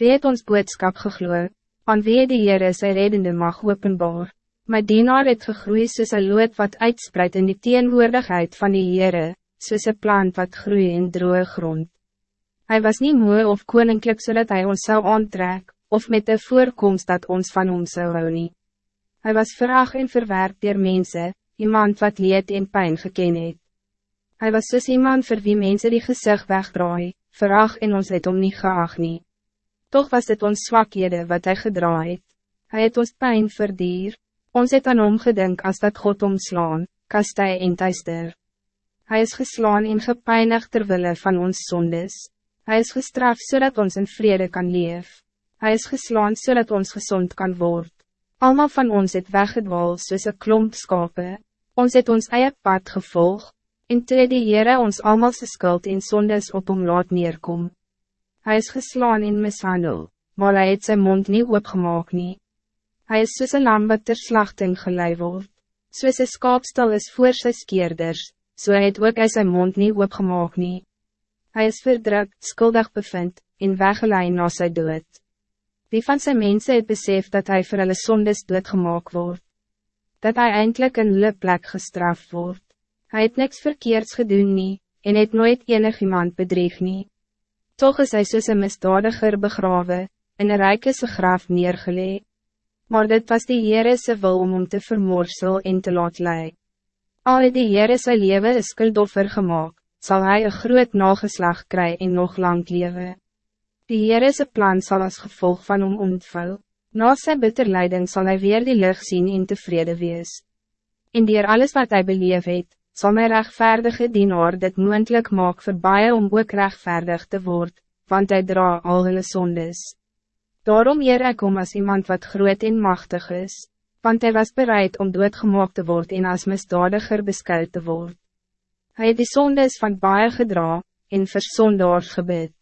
Wie het ons boodskap gegloe, aan wie die Heere sy redende mag openbaar? My dienaar het gegroeid soos een lood wat uitspreid in die teenwoordigheid van die Heere, soos een plant wat groeit in droge grond. Hij was niet mooi of koninklijk zodat hij ons zou aantrek, of met de voorkomst dat ons van ons zou hou nie. Hij was verag en verwerp der mensen, iemand wat leed en pijn geken het. Hij was dus iemand voor wie mensen die gezicht wegdraai, verag en ons het om niet geacht nie. Toch was het ons zwakhede wat hij gedraaid. Hij het ons pijn verdier, ons het aan hom gedink als dat God omslaan, kastij en thuister. Hij is geslaan en gepijnigd terwille van ons zondes. Hij is gestraft zodat ons in vrede kan leef. Hij is geslaan zodat ons gezond kan worden. Almal van ons het weggedwal soos een klomp skape. Ons het ons eie pad gevolg, en toe die Heere ons allemaal se skuld en sondes op hom laat neerkom. Hij is geslaan en mishandel, maar hij het zijn mond niet opgemaak nie. Hij is soos een lam wat ter slachting gelei word, soos een skaapstal is voor sy skeerders, so hy het ook hy sy mond niet opgemaak nie. Hij is verdrukt, skuldig bevind, en weggeleid na sy dood. Wie van zijn mensen het besef dat hij voor alle zondes doodgemaak wordt? Dat hij eindelijk een luplek gestraft wordt. Hij het niks verkeerds gedoen nie, en het nooit enig iemand bedreig nie. Toch is hij soos een misdadiger begraven, in een rijke graf neergelegd. Maar dit was die Heerese wil om hem te vermorsel en te laat lei. Al het die Heerese leven is skuldoffer gemaakt, zal hij een groot nageslag krijgen en nog lang leven. Die Heerese plan zal als gevolg van hom ontvou. Na sy bitterleiding zal hij weer die lucht zien in tevrede wees. In dier alles wat hij beleef het, sal my rechtvaardige dienaar dit moendlik maak vir baie om ook rechtvaardig te worden, want hij dra al hulle sondes. Daarom eer ek om as iemand wat groot en machtig is, want hij was bereid om doodgemaak te worden en als misdadiger beskuil te worden. Hij het die sondes van baie gedra, en vir sondaars gebid.